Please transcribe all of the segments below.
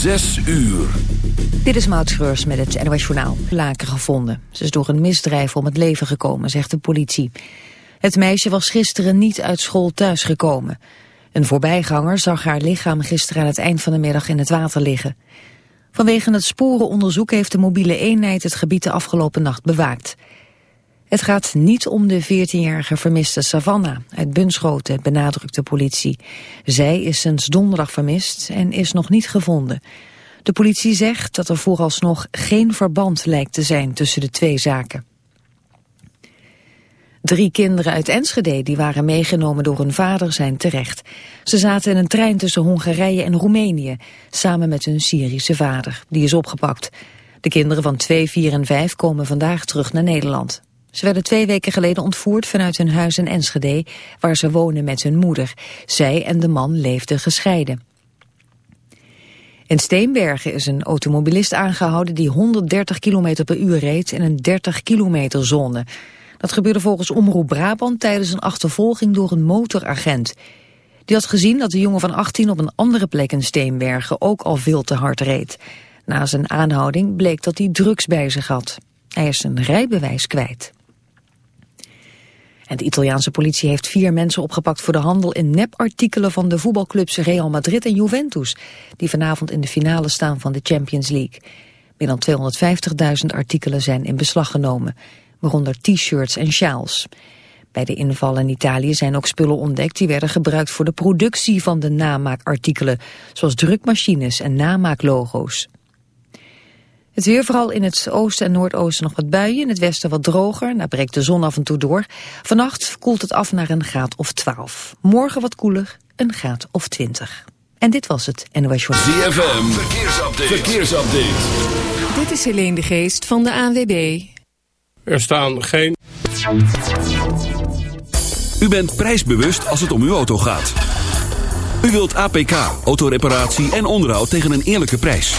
Zes uur. Dit is Maud met het NOS Journaal. Laken gevonden. Ze is door een misdrijf om het leven gekomen, zegt de politie. Het meisje was gisteren niet uit school thuisgekomen. Een voorbijganger zag haar lichaam gisteren aan het eind van de middag in het water liggen. Vanwege het sporenonderzoek heeft de mobiele eenheid het gebied de afgelopen nacht bewaakt. Het gaat niet om de 14-jarige vermiste Savannah uit Bunschoten, benadrukt de politie. Zij is sinds donderdag vermist en is nog niet gevonden. De politie zegt dat er vooralsnog geen verband lijkt te zijn tussen de twee zaken. Drie kinderen uit Enschede die waren meegenomen door hun vader zijn terecht. Ze zaten in een trein tussen Hongarije en Roemenië, samen met hun Syrische vader. Die is opgepakt. De kinderen van 2, 4 en 5 komen vandaag terug naar Nederland. Ze werden twee weken geleden ontvoerd vanuit hun huis in Enschede, waar ze wonen met hun moeder. Zij en de man leefden gescheiden. In Steenbergen is een automobilist aangehouden die 130 km per uur reed in een 30 kilometer zone. Dat gebeurde volgens Omroep Brabant tijdens een achtervolging door een motoragent. Die had gezien dat de jongen van 18 op een andere plek in Steenbergen ook al veel te hard reed. Na zijn aanhouding bleek dat hij drugs bij zich had. Hij is zijn rijbewijs kwijt. En de Italiaanse politie heeft vier mensen opgepakt voor de handel in nepartikelen van de voetbalclubs Real Madrid en Juventus, die vanavond in de finale staan van de Champions League. Meer dan 250.000 artikelen zijn in beslag genomen, waaronder t-shirts en sjaals. Bij de inval in Italië zijn ook spullen ontdekt die werden gebruikt voor de productie van de namaakartikelen, zoals drukmachines en namaaklogo's. Het weer vooral in het oosten en noordoosten nog wat buien. In het westen wat droger. Daar breekt de zon af en toe door. Vannacht koelt het af naar een graad of 12. Morgen wat koeler, een graad of 20. En dit was het NOS Journal. ZFM, verkeersupdate. verkeersupdate. Dit is Helene de Geest van de ANWB. Er staan geen... U bent prijsbewust als het om uw auto gaat. U wilt APK, autoreparatie en onderhoud tegen een eerlijke prijs.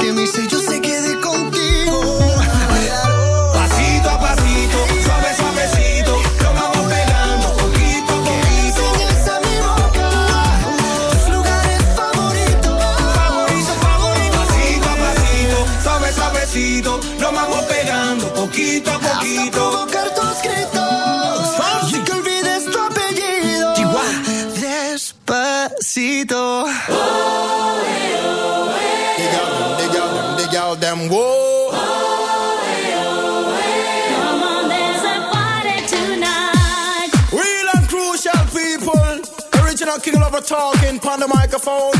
talking on the microphone.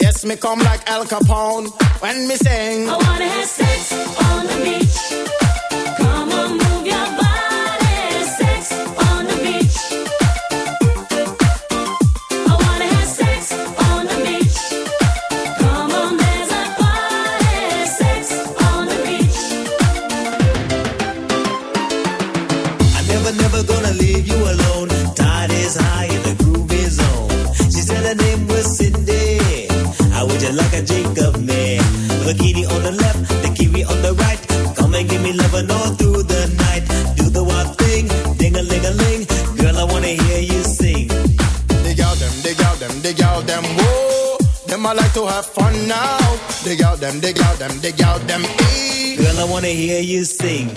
Yes, me come like Al Capone when me sing. I wanna have sex on the beat. them, dig out them. Girl, I wanna hear you sing.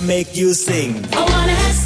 make you sing. I wanna have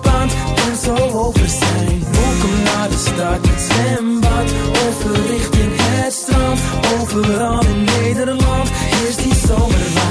zo over zijn. Welkom naar de stad, het zwembad. Over richting het strand. Overal in Nederland is die zomerwijn.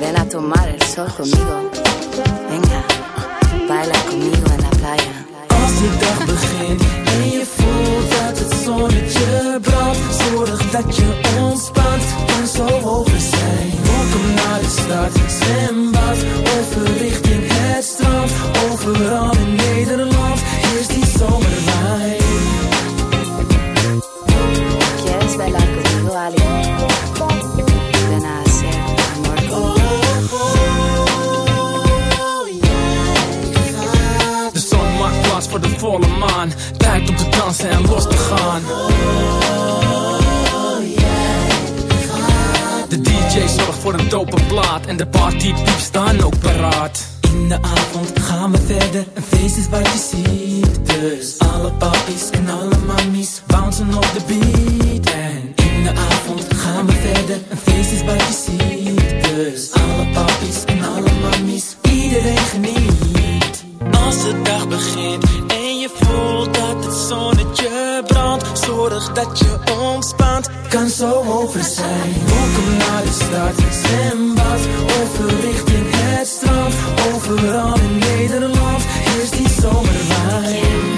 Ven a tomar el sol conmigo. Venga, baila conmigo en la playa. Als de dag begint en je voelt dat het zonnetje brandt, zorg dat je ontspant en zo over zijn. Welkom naar de stad, zwembad, over richting het strand. Overal in Nederland is die zomerwijn. ¿Quieres bailar conmigo, Ali? Voor de volle maan. Tijd om te dansen en los te gaan. De DJ zorgt voor een dope plaat en de partypieps staan ook paraat. In de avond gaan we verder, een feest is wat je ziet. Dus alle papies en alle mammies bouncen op de beat. En in de avond gaan we verder, een feest is wat je ziet. Dus alle papies en alle mammies, iedereen geniet. Als de dag begint en je voelt dat het zonnetje brandt, zorg dat je ontspant, kan zo over zijn. Welkom naar de stad, zwembad, over richting het strand. Overal in Nederland is die zomerwijn.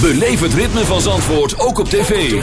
Beleef het ritme van Zandvoort ook op tv.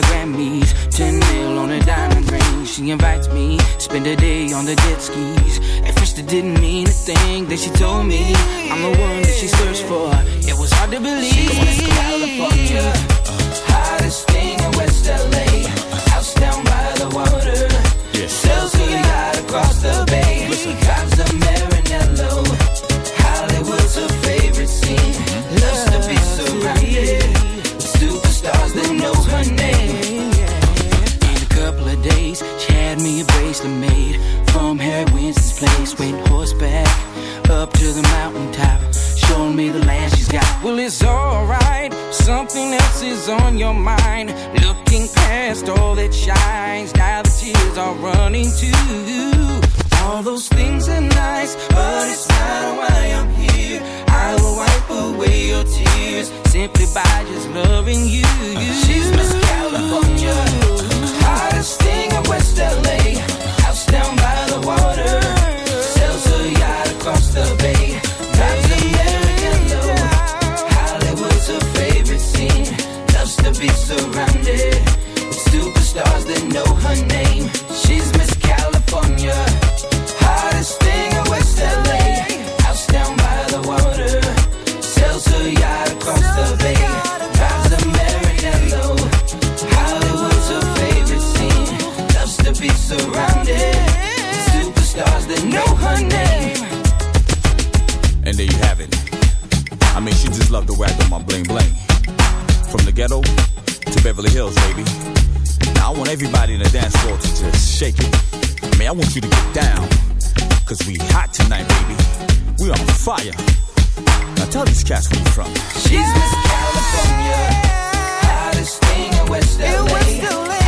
The Grammys. 10 mil on a diamond ring. She invites me, spend a day on the jet skis. At first it didn't mean a thing. Then she told me I'm the one that she searched for. It was hard to believe. She She's California, hottest thing in West LA. Place. Went horseback up to the mountaintop, showing me the land she's got. Well, it's alright, something else is on your mind. Looking past all that shines, now the tears are running too. All those things are nice, but it's not why I'm here. I will wipe away your tears simply by just loving you. She's Miss California, just loved the way I do my bling bling. From the ghetto to Beverly Hills, baby. Now I want everybody in the dance floor to just shake it. I mean, I want you to get down. Cause we hot tonight, baby. We on fire. Now tell these cats where you from. She's Miss California, hottest thing in West LA. House down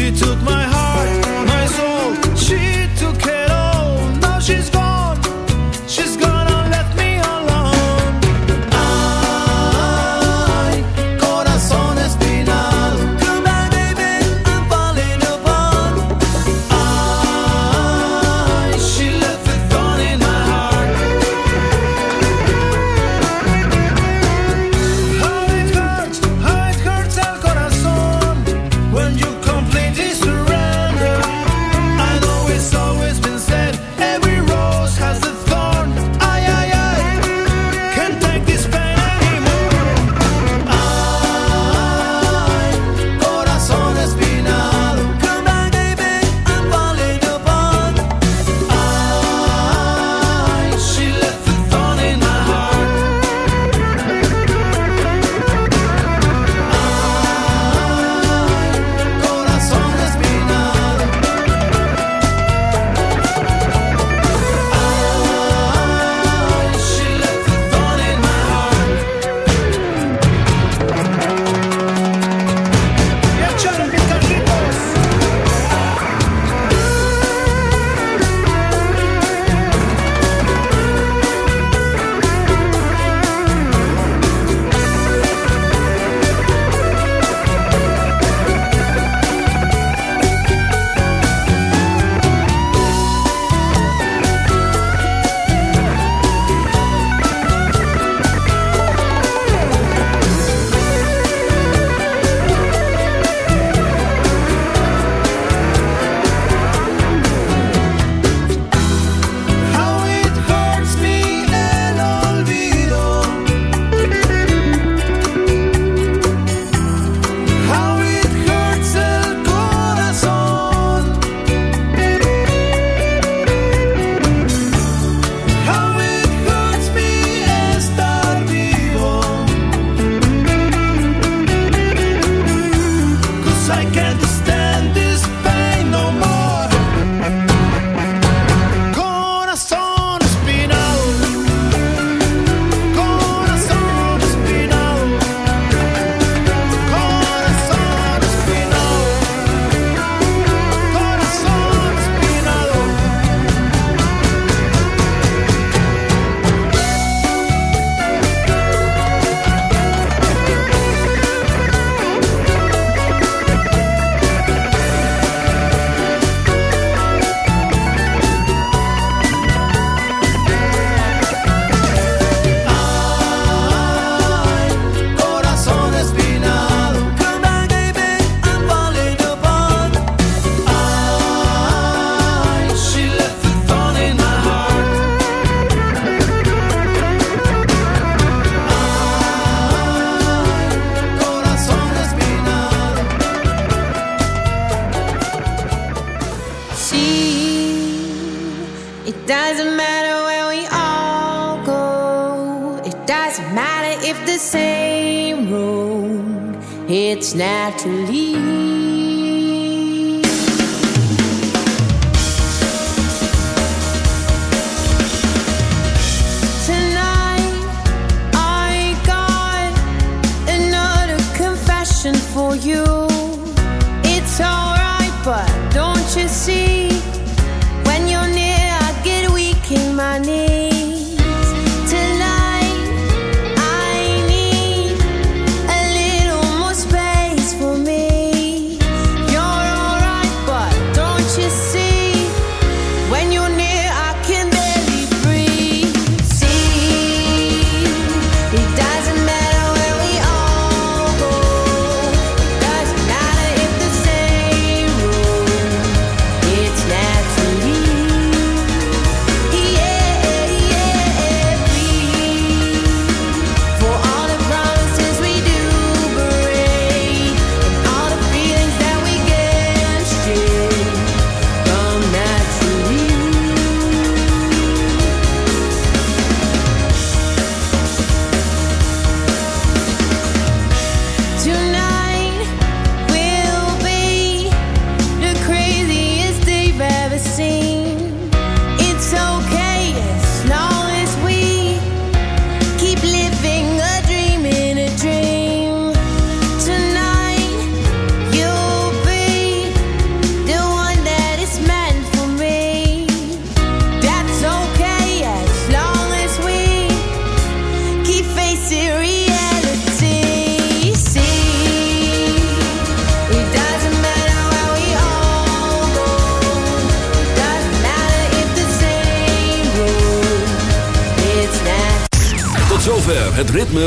She took my